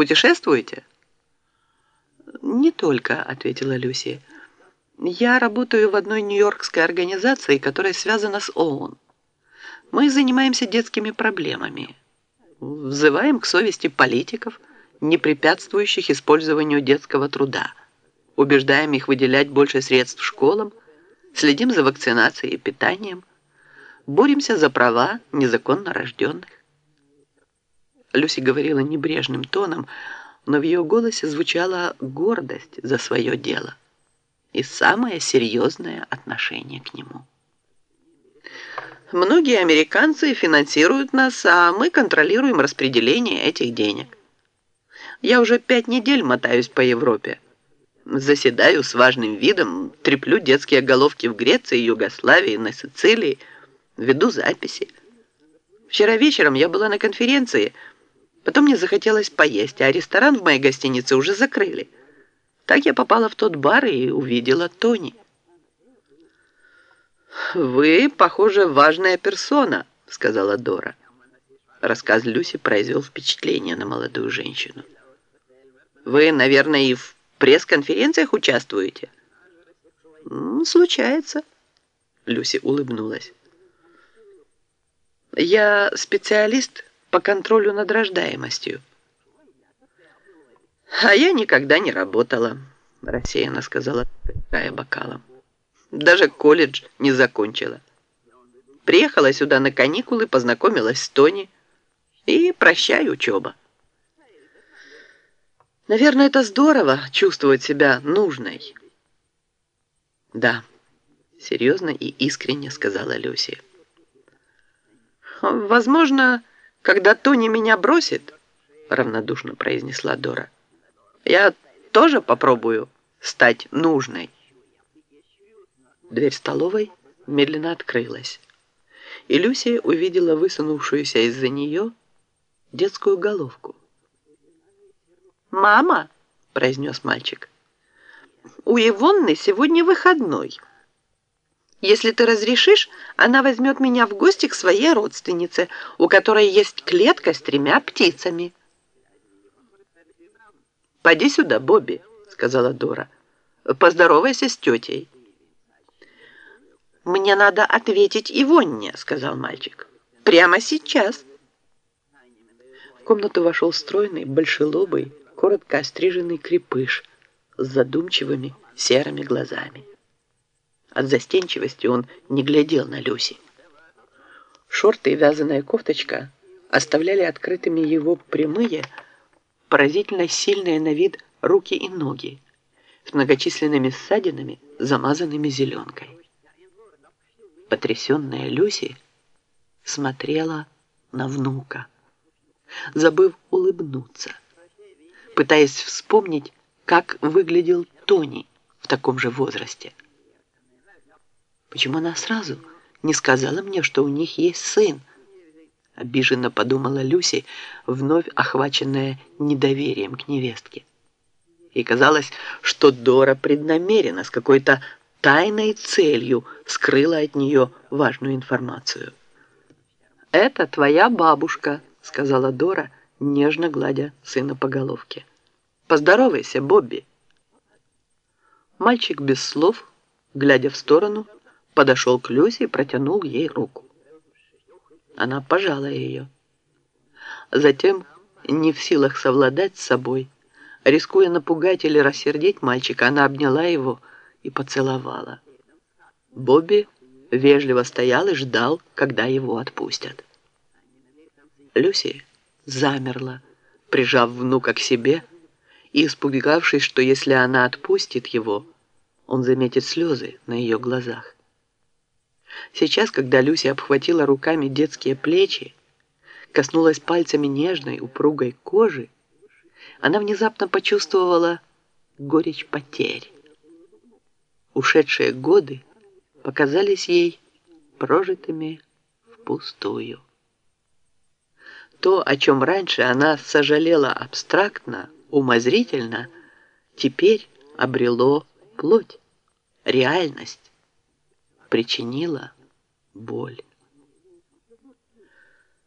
Путешествуете?» «Не только», — ответила Люси. «Я работаю в одной нью-йоркской организации, которая связана с ООН. Мы занимаемся детскими проблемами. Взываем к совести политиков, не препятствующих использованию детского труда. Убеждаем их выделять больше средств школам, следим за вакцинацией и питанием, боремся за права незаконно рожденных. Люси говорила небрежным тоном, но в ее голосе звучала гордость за свое дело и самое серьезное отношение к нему. Многие американцы финансируют нас, а мы контролируем распределение этих денег. Я уже пять недель мотаюсь по Европе. Заседаю с важным видом, треплю детские головки в Греции, Югославии, на Сицилии, веду записи. Вчера вечером я была на конференции – Потом мне захотелось поесть, а ресторан в моей гостинице уже закрыли. Так я попала в тот бар и увидела Тони. «Вы, похоже, важная персона», — сказала Дора. Рассказ Люси произвел впечатление на молодую женщину. «Вы, наверное, и в пресс-конференциях участвуете?» «Случается», — Люси улыбнулась. «Я специалист по контролю над рождаемостью. «А я никогда не работала», — рассеянно сказала, играя бокалом. «Даже колледж не закончила. Приехала сюда на каникулы, познакомилась с Тони и прощай учеба». «Наверное, это здорово чувствовать себя нужной». «Да», — серьезно и искренне сказала Люси. «Возможно, когда Тони меня бросит, равнодушно произнесла Дора, я тоже попробую стать нужной. Дверь столовой медленно открылась, и Люсия увидела высунувшуюся из-за нее детскую головку. «Мама!» – произнес мальчик. «У Ивонны сегодня выходной». Если ты разрешишь, она возьмет меня в гости к своей родственнице, у которой есть клетка с тремя птицами. «Поди сюда, Бобби», — сказала Дора. «Поздоровайся с тетей». «Мне надо ответить Ивонне», — сказал мальчик. «Прямо сейчас». В комнату вошел стройный, большелобый, коротко остриженный крепыш с задумчивыми серыми глазами. От застенчивости он не глядел на Люси. Шорты и вязаная кофточка оставляли открытыми его прямые, поразительно сильные на вид руки и ноги с многочисленными ссадинами, замазанными зеленкой. Потрясенная Люси смотрела на внука, забыв улыбнуться, пытаясь вспомнить, как выглядел Тони в таком же возрасте. Почему она сразу не сказала мне, что у них есть сын? Обиженно подумала Люси, вновь охваченная недоверием к невестке. И казалось, что Дора преднамеренно, с какой-то тайной целью скрыла от нее важную информацию. «Это твоя бабушка», — сказала Дора, нежно гладя сына по головке. «Поздоровайся, Бобби». Мальчик без слов, глядя в сторону, подошел к Люсе и протянул ей руку. Она пожала ее. Затем, не в силах совладать с собой, рискуя напугать или рассердить мальчика, она обняла его и поцеловала. Бобби вежливо стоял и ждал, когда его отпустят. Люси замерла, прижав внука к себе и испугавшись, что если она отпустит его, он заметит слезы на ее глазах. Сейчас, когда Люси обхватила руками детские плечи, коснулась пальцами нежной, упругой кожи, она внезапно почувствовала горечь потерь. Ушедшие годы показались ей прожитыми впустую. То, о чем раньше она сожалела абстрактно, умозрительно, теперь обрело плоть, реальность причинила боль.